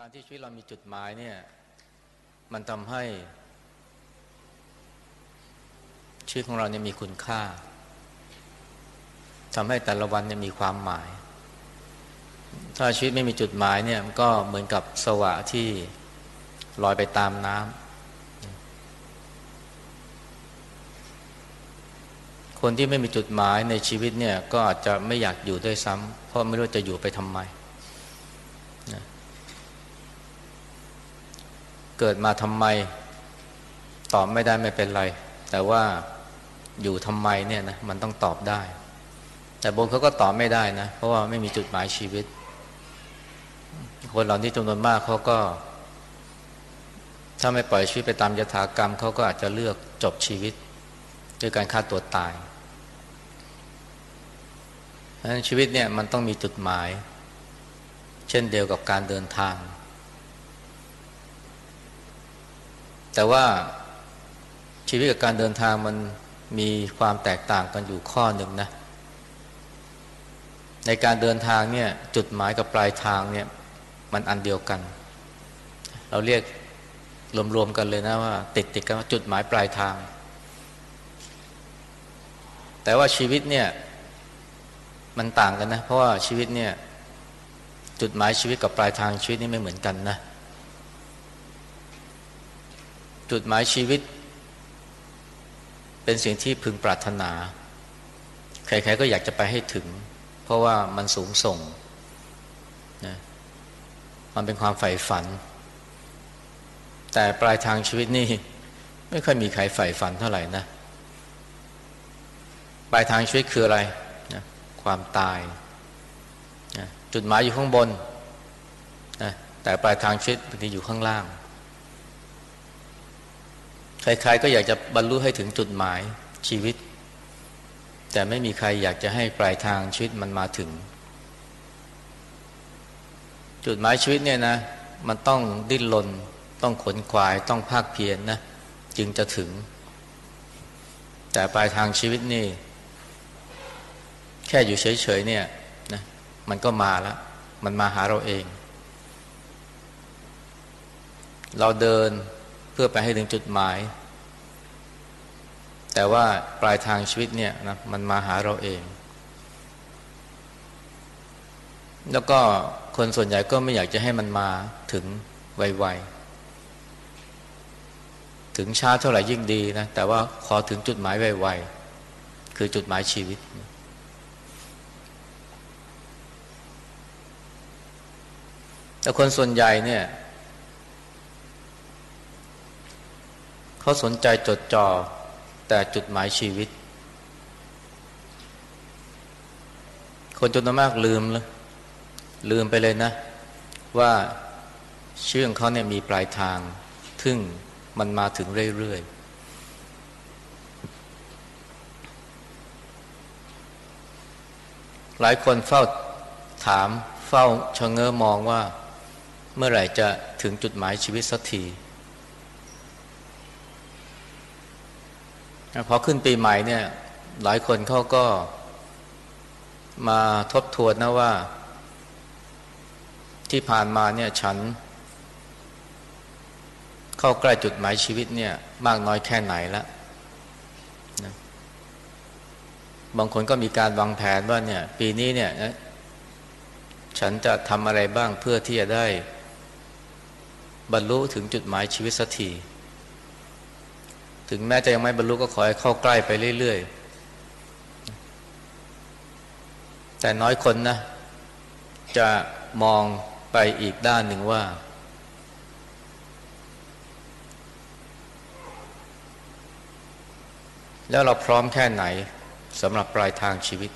การที่ชีวิตเรามีจุดหมายเนี่ยมันทำให้ ชีวิตของเราเนี่ยมีคุณค่าทำให้แต่ละวันเนี่ยมีความหมาย ถ้าชีวิตไม่มีจุดหมายเนี่ยมันก็เหมือนกับสวะที่ลอยไปตามน้ำคนที่ไม่มีจุดหมายในชีวิตเนี่ยก็อาจจะไม่อยากอยู่ด้วยซ้ำเพราะไม่รู้จะอยู่ไปทำไม เกิดมาทำไม ตอบไม่ได้ไม่เป็นไร แต่ว่าอยู่ทำไมเนี่ยนะมันต้องตอบได้ แต่บนเขาก็ตอบไม่ได้นะ เพราะว่าไม่มีจุดหมายชีวิต คนเหล่านี้จำนวนมากเขาก็ ถ้าไม่ปล่อยชีวิตไปตามยถากรรมเขาก็อาจจะเลือกจบชีวิตด้วยการฆ่าตัวตายเพราะฉะนั้นชีวิตเนี่ยมันต้องมีจุดหมาย เช่นเดียวกับการเดินทาง แต่ว่าชีวิตกับการเดินทางมันมีความแตกต่างกันอยู่ข้อหนึ่งนะ ในการเดินทางเนี่ยจุดหมายกับปลายทางเนี่ยมันอันเดียวกัน เราเรียกรวมๆกันเลยนะว่า ติดติดกันว่าจุดหมายปลายทาง แต่ว่าชีวิตเนี่ยมันต่างกันนะ เพราะว่าชีวิตเนี่ยจุดหมายชีวิตกับปลายทางชีวิตนี่ไม่เหมือนกันนะ จุดหมายชีวิต เป็นสิ่งที่พึงปรารถนา ใครๆก็อยากจะไปให้ถึง เพราะว่ามันสูงส่งนะมันเป็นความใฝ่ฝัน แต่ปลายทางชีวิตนี่ ไม่ค่อยมีใครใฝ่ฝันเท่าไหร่นะปลายทางชีวิตคืออะไรนะความตายนะจุดหมายอยู่ข้างบนนะแต่ปลายทางชีวิตบางทีอยู่ข้างล่าง ใครๆก็อยากจะบรรลุให้ถึงจุดหมายชีวิต แต่ไม่มีใครอยากจะให้ปลายทางชีวิตมันมาถึง จุดหมายชีวิตเนี่ยนะ มันต้องดิ้นรนต้องขนควายต้องภาคเพียรนนะจึงจะถึง แต่ปลายทางชีวิตนี่ แค่อยู่เฉยๆเนี่ยนะมันก็มาแล้ว มันมาหาเราเอง เราเดินเพื่อไปให้ถึงจุดหมาย แต่ว่าปลายทางชีวิตเนี่ยนะมันมาหาเราเอง แล้วก็คนส่วนใหญ่ก็ไม่อยากจะให้มันมาถึงไวๆ ถึงช้าเท่าไหร่ยิ่งดีนะ แต่ว่าขอถึงจุดหมายไวๆ คือจุดหมายชีวิต แต่คนส่วนใหญ่เนี่ยเขาสนใจจดจ่อ แต่จุดหมายชีวิต คนจำนวนมากลืมเลยลืมไปเลยนะ ว่าชื่อของเขาเนี่ยมีปลายทางซึ่งมันมาถึงเรื่อยๆ หลายคนเฝ้าถามเฝ้าชะเง้อมองว่า เมื่อไหร่จะถึงจุดหมายชีวิตสักที พอขึ้นปีใหม่เนี่ย หลายคนเขาก็มาทบทวนนะว่า ที่ผ่านมาเนี่ยฉัน เข้าใกล้จุดหมายชีวิตเนี่ย มากน้อยแค่ไหนแล้วนะบางคนก็มีการวางแผนว่าเนี่ย ปีนี้เนี่ยฉันจะทำอะไรบ้างเพื่อที่จะได้ บรรลุถึงจุดหมายชีวิตสักที ถึงแม้จะยังไม่บรรลุก็ขอให้เข้าใกล้ไปเรื่อยๆ แต่น้อยคนนะ จะมองไปอีกด้านหนึ่งว่า แล้วเราพร้อมแค่ไหนสำหรับปลายทางชีวิต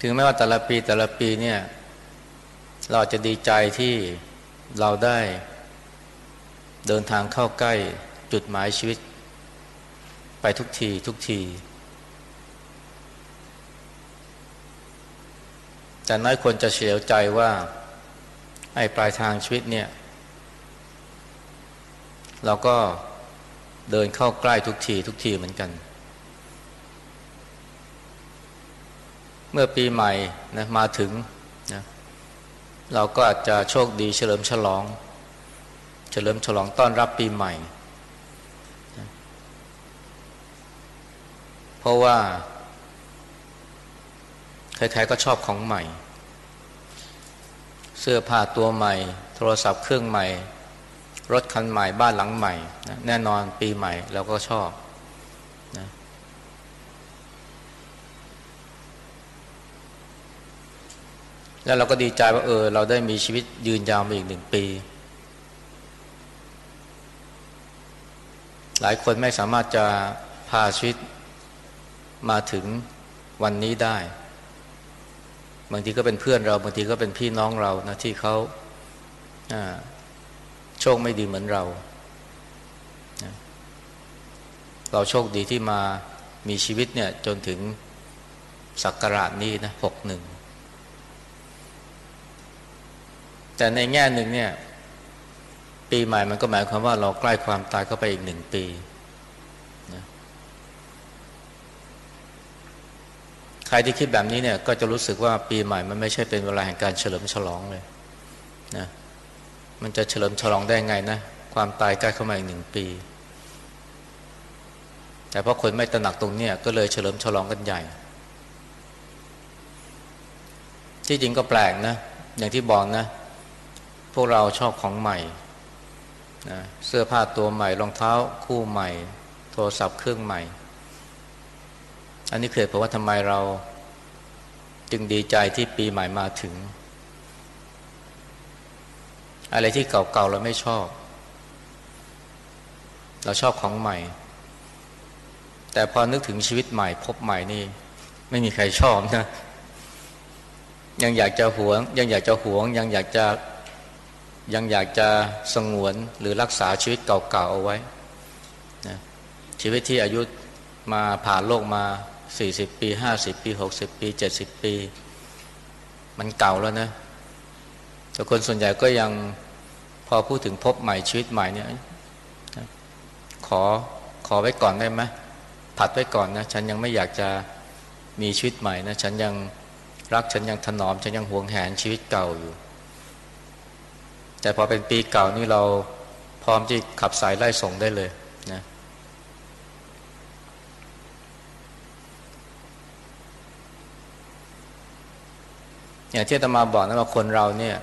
ถึงแม้ว่าแต่ละปีแต่ละปีเนี่ย เราจะดีใจที่เราได้ เดินทางเข้าใกล้จุดหมายชีวิต ไปทุกทีทุกที แต่น้อยคนจะเฉลียวใจว่า ไอ้ปลายทางชีวิตเนี่ย เราก็เดินเข้าใกล้ทุกทีทุกทีเหมือนกัน เมื่อปีใหม่นะมาถึงนะเราก็อาจจะโชคดีเฉลิมฉลอง เฉลิมฉลองต้อนรับปีใหม่ เพราะว่าใครๆก็ชอบของใหม่ เสื้อผ้าตัวใหม่ โทรศัพท์เครื่องใหม่ รถคันใหม่บ้านหลังใหม่ แน่นอนปีใหม่เราก็ชอบนะแล้วเราก็ดีใจว่าเออ เราได้มีชีวิตยืนยาวมาอีกหนึ่งปี หลายคนไม่สามารถจะพาชีวิตมาถึงวันนี้ได้ บางทีก็เป็นเพื่อนเรา บางทีก็เป็นพี่น้องเรานะที่เขาโชคไม่ดีเหมือนเรา เราโชคดีที่มามีชีวิตเนี่ยจนถึงสักการะนี้นะหกหนึ่ง แต่ในแง่หนึ่งเนี่ย ปีใหม่มันก็หมายความว่าเราใกล้ความตายเข้าไปอีกหนึ่งปีนะใครที่คิดแบบนี้เนี่ยก็จะรู้สึกว่าปีใหม่มันไม่ใช่เป็นเวลาแห่งการเฉลิมฉลองเลยนะมันจะเฉลิมฉลองได้ไงนะความตายใกล้เข้ามาอีกหนึ่งปี แต่เพราะคนไม่ตระหนักตรงนี้ก็เลยเฉลิมฉลองกันใหญ่ ที่จริงก็แปลกนะ อย่างที่บอกนะ พวกเราชอบของใหม่ นะเสื้อผ้าตัวใหม่รองเท้าคู่ใหม่ โทรศัพท์เครื่องใหม่ อันนี้เคยเพราะว่าทำไมเราจึงดีใจที่ปีใหม่มาถึง อะไรที่เก่าๆเราไม่ชอบ เราชอบของใหม่ แต่พอนึกถึงชีวิตใหม่ พบใหม่นี่ ไม่มีใครชอบนะยังอยากจะหวง ยังอยากจะหวง ยังอยากจะ ยังอยากจะสงวนหรือรักษาชีวิตเก่าๆเอาไว้นะชีวิตที่อายุมาผ่านโลกมา 40 ปี 50 ปี 60 ปี 70 ปี มันเก่าแล้วนะ แต่คนส่วนใหญ่ก็ยังพอพูดถึงพบใหม่ชีวิตใหม่เนี่ยขอขอไว้ก่อนได้ไหมผัดไว้ก่อนนะ ฉันยังไม่อยากจะมีชีวิตใหม่นะ ฉันยังรักฉันยังถนอม ฉันยังหวงแหนชีวิตเก่าอยู่ แต่พอเป็นปีเก่านี่เราพร้อมที่ขับสายไล่ส่งได้เลยนะอย่างที่ตมาบอกนะว่าคนเราเนี่ย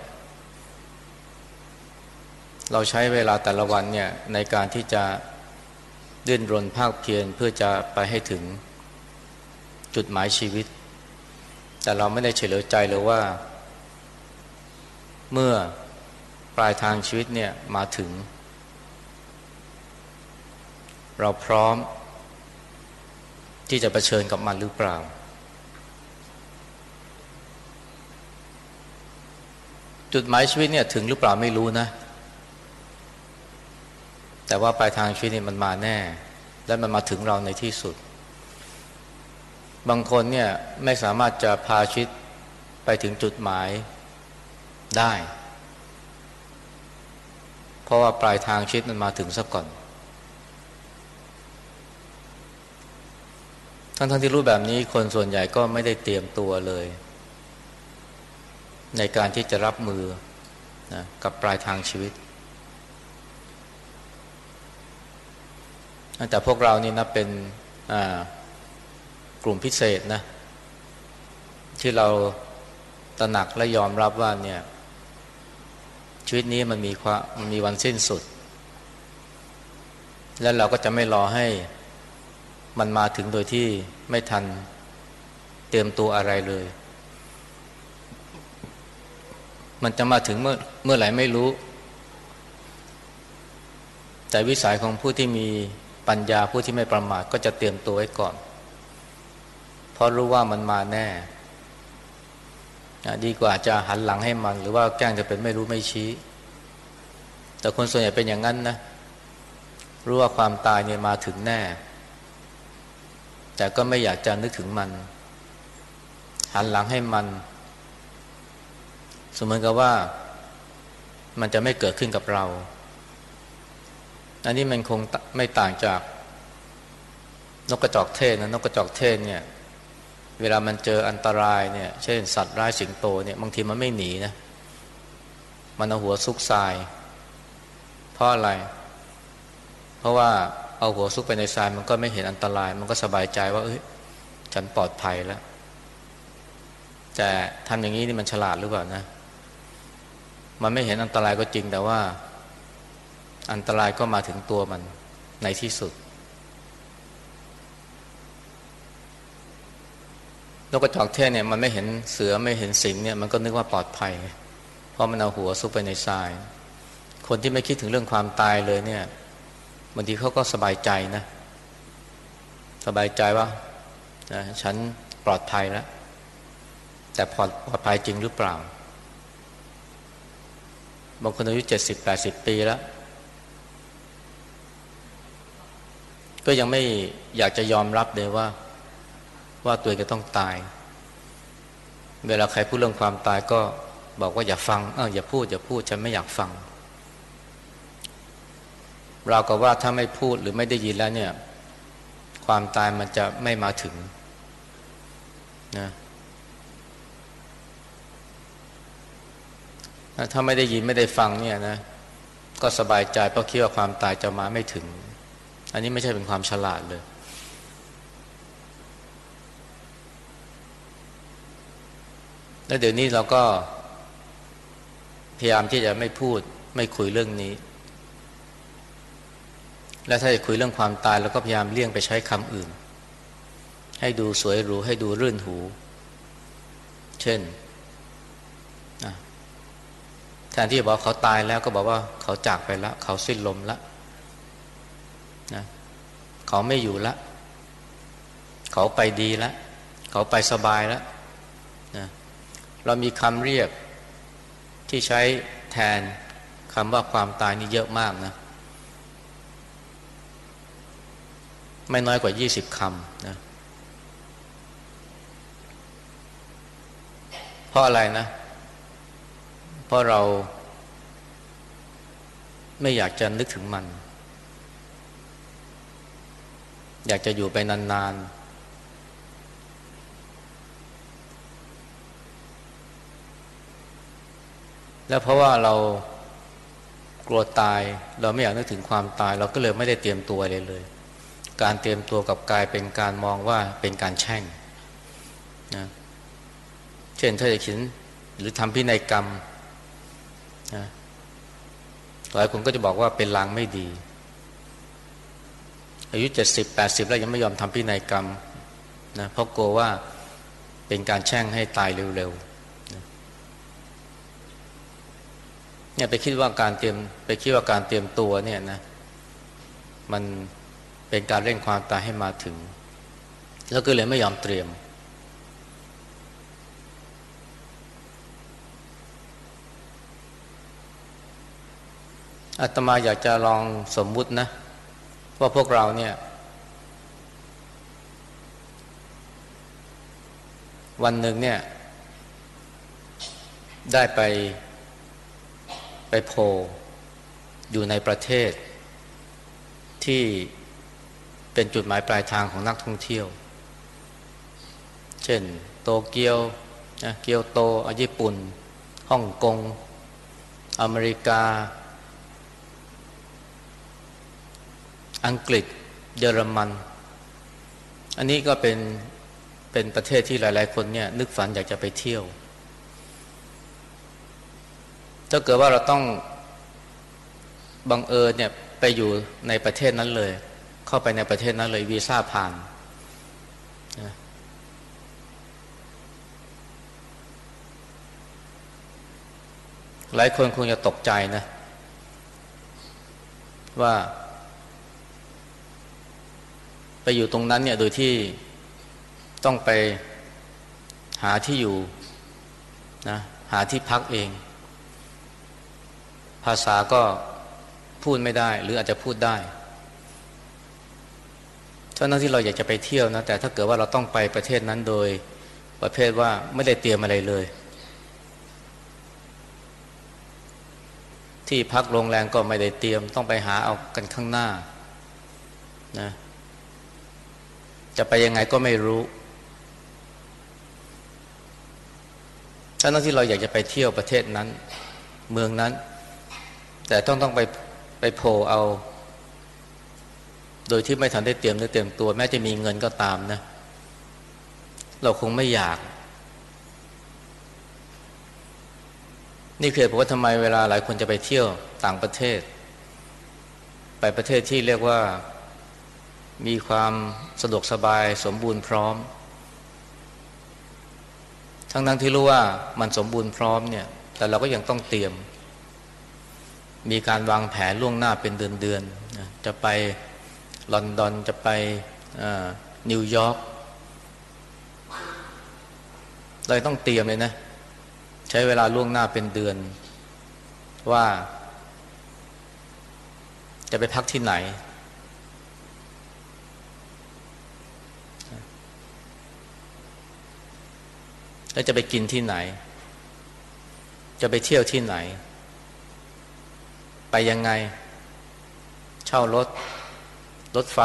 เราใช้เวลาแต่ละวันเนี่ยในการที่จะดิ้นรนภาคเพียรเพื่อจะไปให้ถึงจุดหมายชีวิต แต่เราไม่ได้เฉลียวใจเลยว่า เมื่อ ปลายทางชีวิตเนี่ยมาถึง เราพร้อม ที่จะะเผชิญกับมันหรือเปล่า จุดหมายชีวิตเนี่ยถึงหรือเปล่าไม่รู้นะ แต่ว่าปลายทางชีวิตนี่มันมาแน่ และมันมาถึงเราในที่สุด บางคนเนี่ยไม่สามารถจะพาชีวิตไปถึงจุดหมายได้ เพราะว่าปลายทางชีวิตมันมาถึงซะก่อน ทั้งทั้งที่รู้แบบนี้คนส่วนใหญ่ก็ไม่ได้เตรียมตัวเลย ในการที่จะรับมือนะกับปลายทางชีวิต แต่พวกเรานี่นะเป็นกลุ่มพิเศษนะ ที่เราตระหนักและยอมรับว่าเนี่ย ชีวิตนี้มันมีความมันมีวันสิ้นสุด แล้วเราก็จะไม่รอให้มันมาถึงโดยที่ไม่ทันเตรียมตัวอะไรเลย มันจะมาถึงเมื่อเมื่อไหร่ไม่รู้ แต่วิสัยของผู้ที่มีปัญญาผู้ที่ไม่ประมาทก็จะเตรียมตัวไว้ก่อน เพราะรู้ว่ามันมาแน่ ดีกว่าจะหันหลังให้มัน หรือว่าแกล้งจะเป็นไม่รู้ไม่ชี้ แต่คนส่วนใหญ่เป็นอย่างนั้นนะรู้ว่าความตายเนี่ยมาถึงแน่ แต่ก็ไม่อยากจะนึกถึงมัน หันหลังให้มันสมมติกับว่ามันจะไม่เกิดขึ้นกับเรา อันนี้มันคงไม่ต่างจากนกกระจอกเทศนะนกกระจอกเทศเนี่ย เวลามันเจออันตรายเนี่ย เช่นสัตว์ร้ายสิงโตเนี่ยบางทีมันไม่หนีนะ มันเอาหัวซุกทราย เพราะอะไร เพราะว่าเอาหัวซุกไปในทรายมันก็ไม่เห็นอันตราย มันก็สบายใจว่า เอ้ยฉันปลอดภัยแล้ว แต่ทำอย่างนี้นี่มันฉลาดหรือเปล่านะ มันไม่เห็นอันตรายก็จริงแต่ว่า อันตรายก็มาถึงตัวมันในที่สุด นกกระจอกเทศเนี่ยมันไม่เห็นเสือไม่เห็นสิงเนี่ยมันก็นึกว่าปลอดภัย เพราะมันเอาหัวซุกไปในทราย คนที่ไม่คิดถึงเรื่องความตายเลยเนี่ยบางทีเขาก็สบายใจนะ สบายใจว่านะฉันปลอดภัยแล้ว แต่ปลอดปลอดภัยจริงหรือเปล่าบางคนอายุเจ็ดสิบแปดสิบปีแล้ว ก็ยังไม่อยากจะยอมรับเลยว่า ว่าตัวเองจะต้องตาย เวลาใครพูดเรื่องความตายก็บอกว่าอย่าฟังเอออย่าพูดอย่าพูดฉันไม่อยากฟัง เราก็ว่าถ้าไม่พูดหรือไม่ได้ยินแล้วเนี่ย ความตายมันจะไม่มาถึงนะถ้าไม่ได้ยินไม่ได้ฟังเนี่ยนะ ก็สบายใจเพราะคิดว่าความตายจะมาไม่ถึง อันนี้ไม่ใช่เป็นความฉลาดเลย แล้วเดี๋ยวนี้เราก็พยายามที่จะไม่พูดไม่คุยเรื่องนี้ และถ้าจะคุยเรื่องความตายเราก็พยายามเลี่ยงไปใช้คำอื่น ให้ดูสวยหรูให้ดูรื่นหู เช่นแทนที่จะบอกเขาตายแล้วก็บอกว่าเขาจากไปแล้ว เขาสิ้นลมแล้วนะเขาไม่อยู่แล้วเขาไปดีแล้วเขาไปสบายแล้วนะ เรามีคำเรียกที่ใช้แทนคำว่าความตายนี่เยอะมากนะไม่น้อยกว่ายี่สิบคำนะเพราะอะไรนะ เพราะเรา ไม่อยากจะนึกถึงมัน อยากจะอยู่ไปนานๆ แล้วเพราะว่าเรากลัวตาย เราไม่อยากนึกถึงความตาย เราก็เลยไม่ได้เตรียมตัวเลยเลย การเตรียมตัวกับกายเป็นการมองว่าเป็นการแช่งนะเช่นถ้าจะเขียนหรือทำพินัยกรรมนะหลายคนก็จะบอกว่าเป็นลางไม่ดี อายุเจ็ดสิบแปดสิบแล้วยังไม่ยอมทำพินัยกรรมนะเพราะกลัวว่าเป็นการแช่งให้ตายเร็วๆ เนี่ยไปคิดว่าการเตรียมไปคิดว่าการเตรียมตัวเนี่ยนะมันเป็นการเร่งความตายให้มาถึง แล้วก็เลยไม่ยอมเตรียม อาตมาอยากจะลองสมมุตินะ ว่าพวกเราเนี่ย วันหนึ่งเนี่ย ได้ไป ไปโผล่อยู่ในประเทศ ที่เป็นจุดหมายปลายทางของนักท่องเที่ยว เช่น โตเกียวนะเกียวโตญี่ปุ่นฮ่องกง อเมริกา อังกฤษ เยอรมัน อันนี้ก็เป็นเป็นประเทศที่หลาย ๆ คนเนี่ยนึกฝันอยากจะไปเที่ยว ถ้าเกิดว่าเราต้องบังเอิญเนี่ยไปอยู่ในประเทศนั้นเลย เข้าไปในประเทศนั้นเลยวีซ่าผ่านหลายคนคงจะตกใจนะ ว่า ไปอยู่ตรงนั้นเนี่ยโดยที่ต้องไปหาที่อยู่นะหาที่พักเอง ภาษาก็พูดไม่ได้ หรืออาจจะพูดได้เท่านั้นที่เราอยากจะไปเที่ยวนะ แต่ถ้าเกิดว่าเราต้องไปประเทศนั้นโดยประเภทว่าไม่ได้เตรียมอะไรเลย ที่พักโรงแรมก็ไม่ได้เตรียมต้องไปหาเอากันข้างหน้านะจะไปยังไงก็ไม่รู้ถ้านั้นที่เราอยากจะไปเที่ยวประเทศนั้น เมืองนั้น แต่ต้องต้องไปไปโผล่เอา โดยที่ไม่ทันได้เตรียมได้เตรียมตัว แม้จะมีเงินก็ตามนะ เราคงไม่อยาก นี่คือผมว่าทำไมเวลาหลายคนจะไปเที่ยวต่างประเทศ ไปประเทศที่เรียกว่ามีความสะดวกสบายสมบูรณ์พร้อม ทั้งนั้นที่รู้ว่ามันสมบูรณ์พร้อมเนี่ย แต่เราก็ยังต้องเตรียม มีการวางแผนล่วงหน้าเป็นเดือนๆจะไปลอนดอนจะไปนิวยอร์กเราต้องเตรียมเลยนะ ใช้เวลาล่วงหน้าเป็นเดือน ว่า จะไปพักที่ไหน แล้วจะไปกินที่ไหน จะไปเที่ยวที่ไหน ไปยังไง เช่ารถ รถไฟ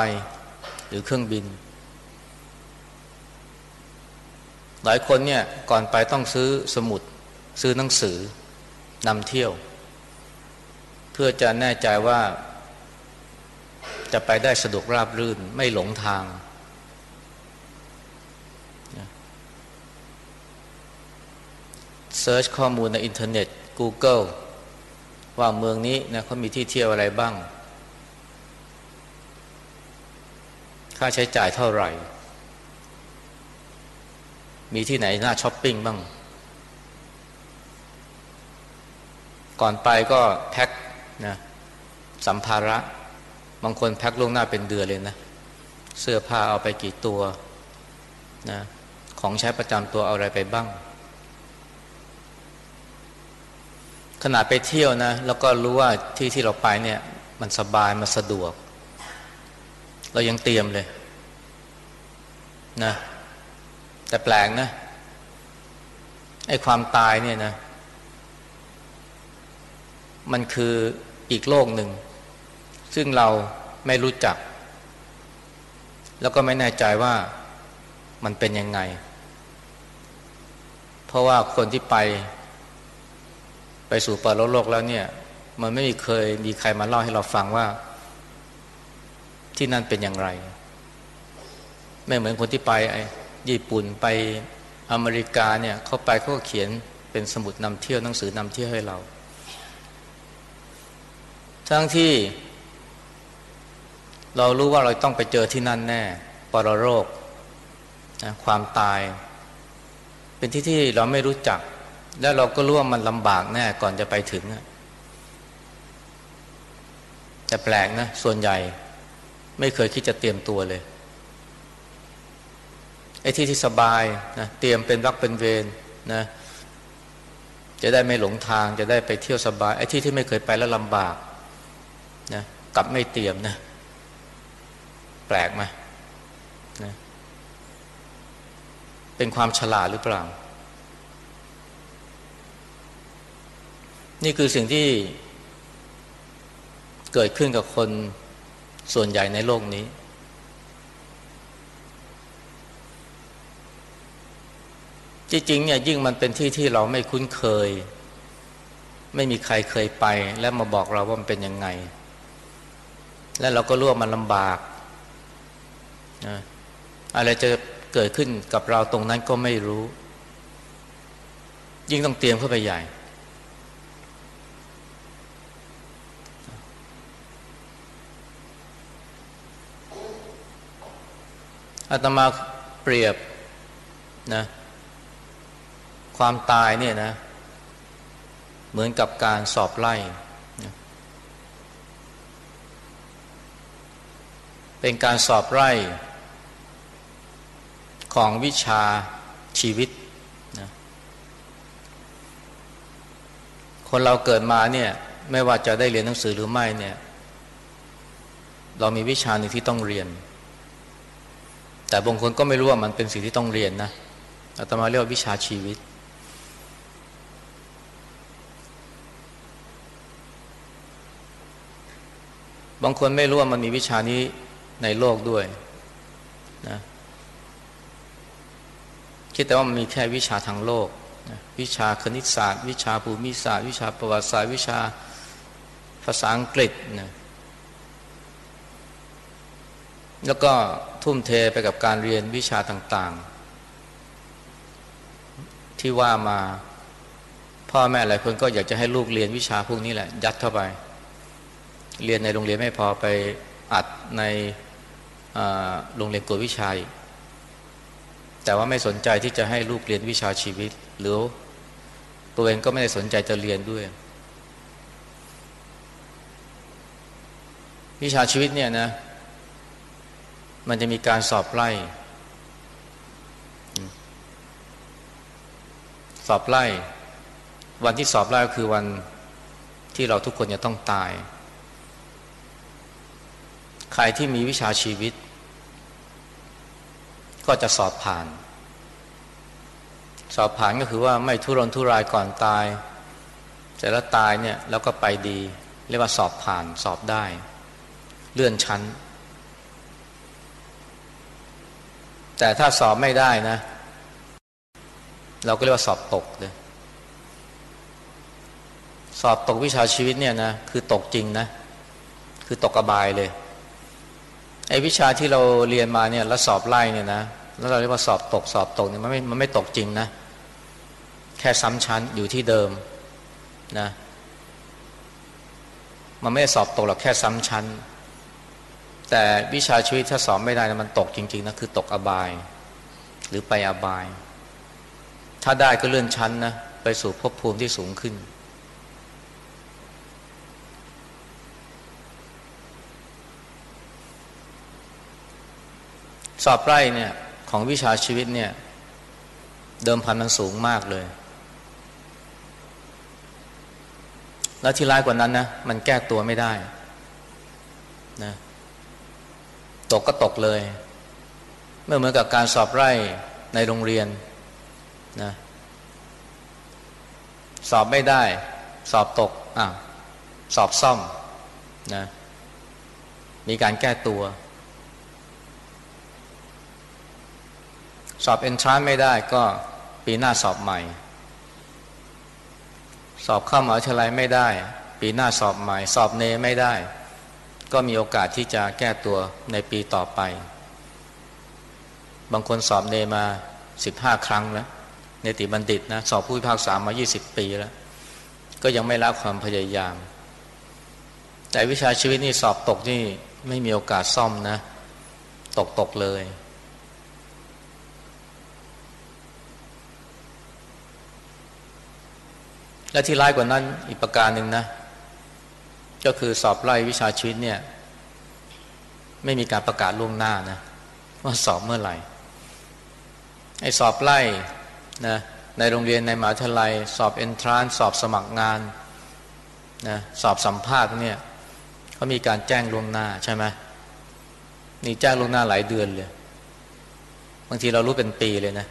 หรือเครื่องบิน หลายคนเนี่ยก่อนไปต้องซื้อสมุด ซื้อหนังสือนำเที่ยว เพื่อจะแน่ใจว่า จะไปได้สะดวกราบรื่นไม่หลงทางsearch ข้อมูลในอินเทอร์เน็ต Google ว่าเมืองนี้นะเขามีที่เที่ยวอะไรบ้าง ค่าใช้จ่ายเท่าไหร่ มีที่ไหนน่าช้อปปิ้งบ้าง ก่อนไปก็แพ็คนะสัมภาระ บางคนแพ็คล่วงหน้าเป็นเดือนเลยนะ เสื้อผ้าเอาไปกี่ตัวนะของใช้ประจำตัวเอาอะไรไปบ้าง ขนาดไปเที่ยวนะ แล้วก็รู้ว่าที่ที่เราไปเนี่ย มันสบายมันสะดวก เรายังเตรียมเลยนะ แต่แปลกนะไอ้ความตายเนี่ยนะ มันคืออีกโลกหนึ่ง ซึ่งเราไม่รู้จัก แล้วก็ไม่แน่ใจว่ามันเป็นยังไง เพราะว่าคนที่ไป ไปสู่ปรโลกแล้วเนี่ย มันไม่เคยมีใครมาเล่าให้เราฟังว่า ที่นั่นเป็นอย่างไร ไม่เหมือนคนที่ไปญี่ปุ่นไปอเมริกาเนี่ยเขาไปเขาก็เขียนเป็นสมุดนำเที่ยวหนังสือนำเที่ยวให้เรา ทั้งที่ เรารู้ว่าเราต้องไปเจอที่นั่นแน่ ปรโรคนะความตาย เป็นที่ที่เราไม่รู้จัก แล้วเราก็รู้ว่ามันลำบากแน่ก่อนจะไปถึงแต่แปลกนะ ส่วนใหญ่ไม่เคยคิดจะเตรียมตัวเลยไอ้ที่ที่สบายนะเตรียมเป็นรักเป็นเวรนะจะได้ไม่หลงทาง จะได้ไปเที่ยวสบายไอ้ที่ที่ไม่เคยไปแล้วลำบากนะกลับไม่เตรียมนะ แปลกไหมนะเป็นความฉลาดหรือเปล่า นี่คือสิ่งที่เกิดขึ้นกับคนส่วนใหญ่ในโลกนี้ จริงๆเนี่ยยิ่งมันเป็นที่ที่เราไม่คุ้นเคย ไม่มีใครเคยไป และมาบอกเราว่ามันเป็นยังไง และเราก็รู้ว่ามันลำบากนะอะไรจะเกิดขึ้นกับเราตรงนั้นก็ไม่รู้ ยิ่งต้องเตรียมเข้าไปใหญ่ อาตมาเปรียบนะความตายเนี่ยนะ เหมือนกับการสอบไล่นะเป็นการสอบไล่ของวิชาชีวิตนะคนเราเกิดมาเนี่ยไม่ว่าจะได้เรียนหนังสือหรือไม่เนี่ย เรามีวิชาหนึ่งที่ต้องเรียน แต่บางคนก็ไม่รู้ว่ามันเป็นสิ่งที่ต้องเรียนนะอาตมาเรียกว่าวิชาชีวิต บางคนไม่รู้ว่ามันมีวิชานี้ในโลกด้วยนะคิดแต่ว่ามันมีแค่วิชาทางโลกวิชาคณิตศาสตร์ วิชาภูมิศาสตร์ วิชาประวัติศาสตร์ วิชาภาษาอังกฤษนะแล้วก็ ทุ่มเทไปกับการเรียนวิชาต่างๆ ที่ว่ามาพ่อแม่หลายคนก็อยากจะให้ลูกเรียนวิชาพวกนี้แหละ ยัดเข้าไป เรียนในโรงเรียนไม่พอไปอัดในโรงเรียนกวดวิชาแต่ว่าไม่สนใจที่จะให้ลูกเรียนวิชาชีวิต หรือตัวเองก็ไม่ได้สนใจจะเรียนด้วย วิชาชีวิตเนี่ยนะ มันจะมีการสอบไล่ สอบไล่ วันที่สอบไล่ก็คือวันที่เราทุกคนจะต้องตาย ใครที่มีวิชาชีวิต ก็จะสอบผ่าน สอบผ่านก็คือว่าไม่ทุรนทุรายก่อนตายแต่ละตายเนี่ยแล้วก็ไปดี เรียกว่าสอบผ่านสอบได้ เลื่อนชั้น แต่ถ้าสอบไม่ได้นะ เราก็เรียกว่าสอบตกเลยสอบตกวิชาชีวิตเนี่ยนะคือตกจริงนะ คือตกอบายเลยไอ้วิชาที่เราเรียนมาเนี่ยแล้วสอบไล่เนี่ยนะแล้วเราเรียกว่าสอบตกสอบตกเนี่ยมันไม่มันไม่ตกจริงนะ แค่ซ้ำชั้นอยู่ที่เดิมนะ มันไม่สอบตกหรอกแค่ซ้ำชั้น แต่วิชาชีวิตถ้าสอนไม่ได้นะมันตกจริง ๆนะคือตกอบาย หรือไปอบาย ถ้าได้ก็เลื่อนชั้นนะไปสู่ภพภูมิที่สูงขึ้น สอบไร่เนี่ยของวิชาชีวิตเนี่ยเดิมพันมันสูงมากเลย แล้วที่ร้ายกว่านั้นนะมันแก้ตัวไม่ได้นะ ตกก็ตกเลยเมื่อเหมือนกับการสอบไร่ในโรงเรียนนะสอบไม่ได้ สอบตกอะสอบซ่อมนะมีการแก้ตัว สอบเอนทรานไม่ได้ก็ปีหน้าสอบใหม่ สอบเข้ามหาวิทยาลัยไม่ได้ ปีหน้าสอบใหม่ สอบเนไม่ได้ ก็มีโอกาสที่จะแก้ตัวในปีต่อไป บางคนสอบเนมาสิบห้าครั้งแล้วเนติบัณฑิตนะสอบผู้พิพากษามายี่สิบปีแล้ว ก็ยังไม่ละความพยายาม แต่วิชาชีวิตนี่สอบตกนี่ไม่มีโอกาสซ่อมนะ ตกตกเลยและที่ร้ายกว่านั้นอีกประการหนึ่งนะ ก็คือสอบไล่วิชาชีวิตเนี่ย ไม่มีการประกาศล่วงหน้านะว่าสอบเมื่อไหร่ไอ้สอบไล่นะในโรงเรียนในมหาวิทยาลัย สอบเอนทรานสอบสมัครงานนะสอบสัมภาษณ์เนี่ยเขามีการแจ้งล่วงหน้าใช่ไหมนี่แจ้งล่วงหน้าหลายเดือนเลย บางทีเรารู้เป็นปีเลยนะ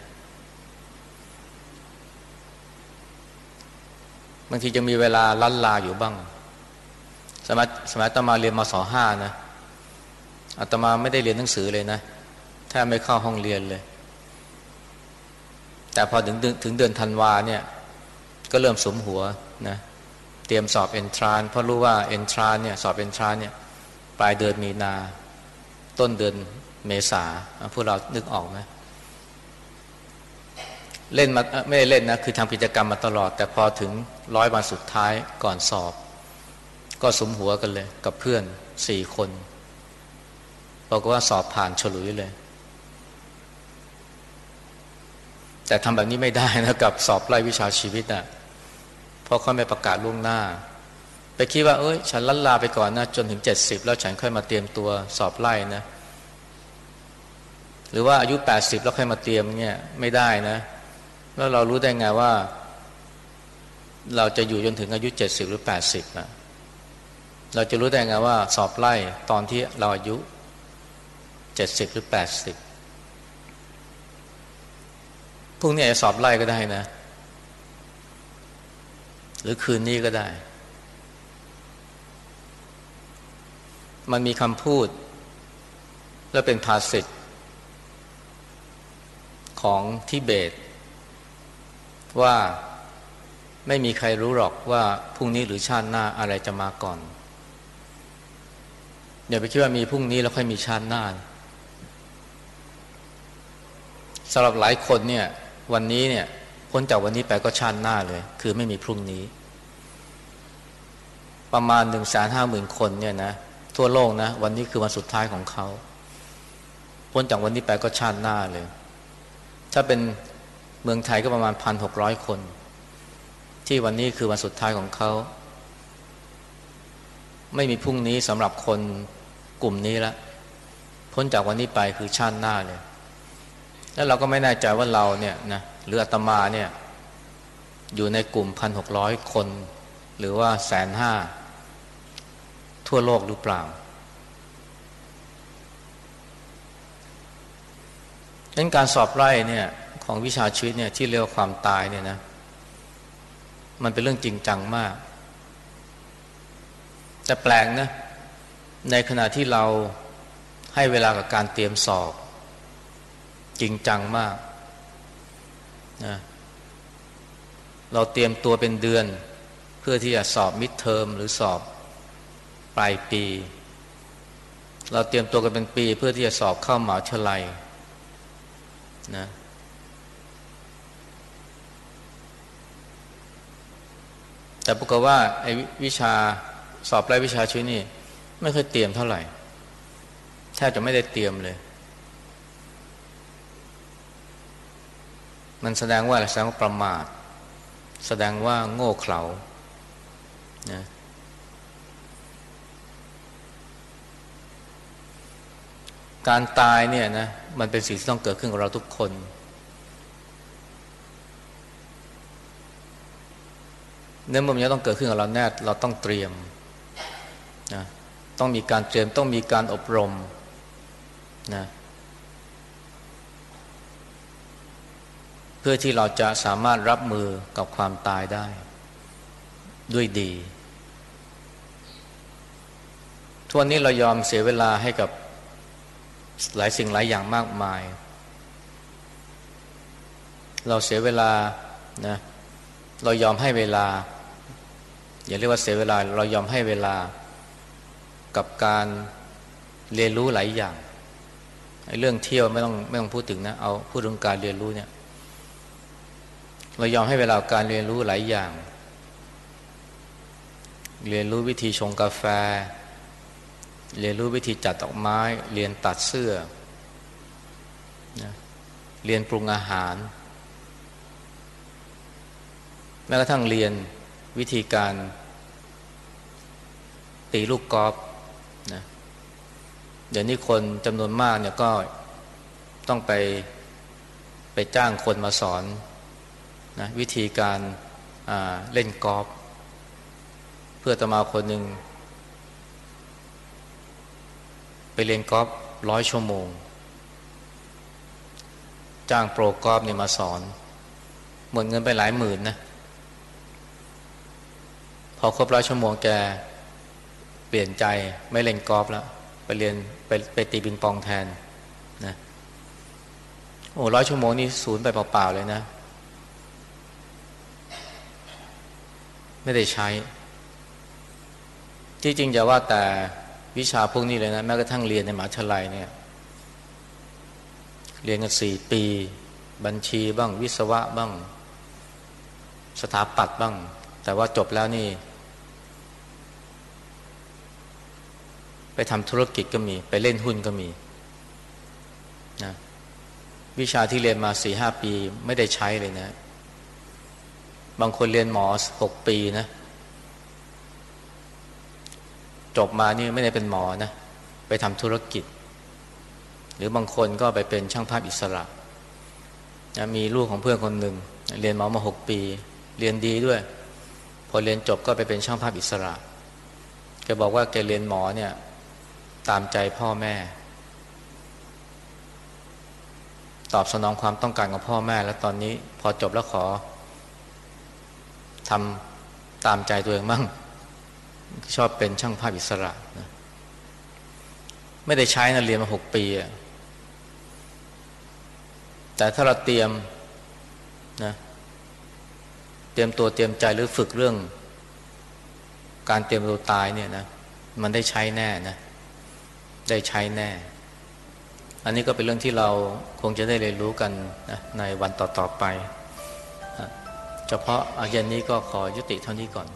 บางทีจะมีเวลาลันลาอยู่บ้าง สมัยสมัยตมาเรียนมาสอห้านะอาตมาไม่ได้เรียนหนังสือเลยนะแทบไม่เข้าห้องเรียนเลย แต่พอถึงถึงเดือนธันวาเนี่ย ก็เริ่มสมหัวนะเตรียมสอบเอนทรานเพราะรู้ว่าเอนทรานเนี่ยสอบเอนทรานเนี่ยปลายเดือนมีนา ต้นเดือนเมษาพวกเรานึกออกไหมเล่นมาไม่ได้เล่นนะ คือทำกิจกรรมมาตลอด แต่พอถึงร้อยวันสุดท้ายก่อนสอบ ก็สมหัวกันเลย กับเพื่อนสี่คนบอกว่าสอบผ่านฉลุยเลย แต่ทำแบบนี้ไม่ได้นะกับสอบไล่วิชาชีวิตนะ่ะเพราะเขาไม่ประกาศล่วงหน้า ไปคิดว่า เอ้ย ฉันลันลาไปก่อนนะ จนถึงเจ็ดสิบแล้วฉันค่อยมาเตรียมตัวสอบไล่นะ หรือว่าอายุแปดสิบแล้วค่อยมาเตรียมเนี่ยไม่ได้นะ แล้วเรารู้ได้ไงว่า เราจะอยู่จนถึงอายุเจ็ดสิบหรือแปดสิบนะ เราจะรู้ได้ไงว่าสอบไล่ตอนที่เราอายุเจ็ดสิบหรือแปดสิบพวกนี้สอบไล่ก็ได้นะ หรือคืนนี้ก็ได้ มันมีคำพูด และเป็นภาษิตของทิเบต ว่าไม่มีใครรู้หรอกว่าพรุ่งนี้หรือชาติหน้าอะไรจะมาก่อน อย่าไปคิดว่ามีพรุ่งนี้แล้วค่อยมีชาติหน้าสำหรับหลายคนเนี่ย วันนี้เนี่ยพ้นจากวันนี้ไปก็ชาติหน้าเลย คือไม่มีพรุ่งนี้ ประมาณหนึ่งแสนห้าหมื่นคนเนี่ยนะทั่วโลกนะวันนี้คือวันสุดท้ายของเขาพ้นจากวันนี้ไปก็ชาติหน้าเลย ถ้าเป็นเมืองไทยก็ประมาณพันหกร้อยคน ที่วันนี้คือวันสุดท้ายของเขา ไม่มีพรุ่งนี้สำหรับคน กลุ่มนี้ละพ้นจากวันนี้ไปคือชาติหน้าเลยแล้วเราก็ไม่แน่ใจว่าเราเนี่ยนะหรืออาตมาเนี่ยอยู่ในกลุ่มพันหกร้อยคน หรือว่าแสนห้าทั่วโลกหรือเปล่าดังการสอบไล่เนี่ยของวิชาชีวิตเนี่ยที่เรียกว่าความตายเนี่ยนะมันเป็นเรื่องจริงจังมาก แต่แปลงนะ ในขณะที่เราให้เวลากับการเตรียมสอบ จริงจังมากนะเราเตรียมตัวเป็นเดือน เพื่อที่จะสอบมิดเทอมหรือสอบปลายปี เราเตรียมตัวกันเป็นปี เพื่อที่จะสอบเข้ามหาวิทยาลัยนะแต่ปรากฏว่าไอ้วิชาสอบไล่วิชาชีวิตนี่ ไม่เคยเตรียมเท่าไหร่แทบจะไม่ได้เตรียมเลย มันแสดงว่าอะไรแสดงว่าประมาท แสดงว่าโง่เขลานะการตายเนี่ยนะมันเป็นสิ่งที่ต้องเกิดขึ้นกับเราทุกคน เนื่องมันจะต้องเกิดขึ้นกับเราแน่เราต้องเตรียมนะ ต้องมีการเตรียมต้องมีการอบรมนะเพื่อที่เราจะสามารถรับมือกับความตายได้ ด้วยดีทุกวันนี้เรายอมเสียเวลาให้กับหลายสิ่งหลายอย่างมากมาย เราเสียเวลานะเรายอมให้เวลา อย่าเรียกว่าเสียเวลา เรายอมให้เวลา กับการเรียนรู้หลายอย่างไอ้เรื่องเที่ยวไม่ต้องไม่ต้องพูดถึงนะเอาพูดถึงการเรียนรู้เนี่ยเรายอมให้เวลาการเรียนรู้หลายอย่าง เรียนรู้วิธีชงกาแฟ เรียนรู้วิธีจัดดอกไม้ เรียนตัดเสื้อนะเรียนปรุงอาหาร แม้กระทั่งเรียนวิธีการตีลูกกอล์ฟ เดี๋ยวนี้คนจำนวนมากเนี่ยก็ต้องไปไปจ้างคนมาสอนนะวิธีการเล่นกอล์ฟเพื่อตมาคนหนึ่งไปเรียนกอล์ฟร้อยชั่วโมง จ้างโปรกอล์ฟเนี่ยมาสอน หมดเงินไปหลายหมื่นนะ พอครบร้อยชั่วโมงแก เปลี่ยนใจไม่เล่นกอล์ฟแล้ว ไปเรียนไปไปตีบิงปองแทนนะโอ้ร้อยชั่วโมงนี่ศูนย์ไปเปล่าๆเลยนะ ไม่ได้ใช้ ที่จริงจะว่าแต่วิชาพวกนี้เลยนะ แม้กระทั่งเรียนในมหาวิทยาลัยเนี่ย เรียนกันสี่ปี บัญชีบ้าง วิศวะบ้าง สถาปัตย์บ้าง แต่ว่าจบแล้วนี่ ไปทำธุรกิจก็มี ไปเล่นหุ้นก็มีนะวิชาที่เรียนมาสี่ห้าปีไม่ได้ใช้เลยนะ บางคนเรียนหมอหกปีนะ จบมานี่ไม่ได้เป็นหมอนะ ไปทำธุรกิจ หรือบางคนก็ไปเป็นช่างภาพอิสระนะมีลูกของเพื่อนคนหนึ่งเรียนหมอมาหกปี เรียนดีด้วย พอเรียนจบก็ไปเป็นช่างภาพอิสระแกบอกว่าแกเรียนหมอเนี่ย ตามใจพ่อแม่ ตอบสนองความต้องการของพ่อแม่ แล้วตอนนี้พอจบแล้วขอทำตามใจตัวเองมั่ง ชอบเป็นช่างภาพอิสระนะไม่ได้ใช้นะเรียนมาหกปีอะแต่ถ้าเราเตรียมนะตรียมตัวเตรียมใจหรือฝึกเรื่อง การเตรียมตัวตายเนี่ยนะ มันได้ใช้แน่นะ ได้ใช้แน่ อันนี้ก็เป็นเรื่องที่เราคงจะได้เรียนรู้กันนะในวันต่อๆไป เฉพาะอาเย็นนี้ก็ขอยุติเท่านี้ก่อน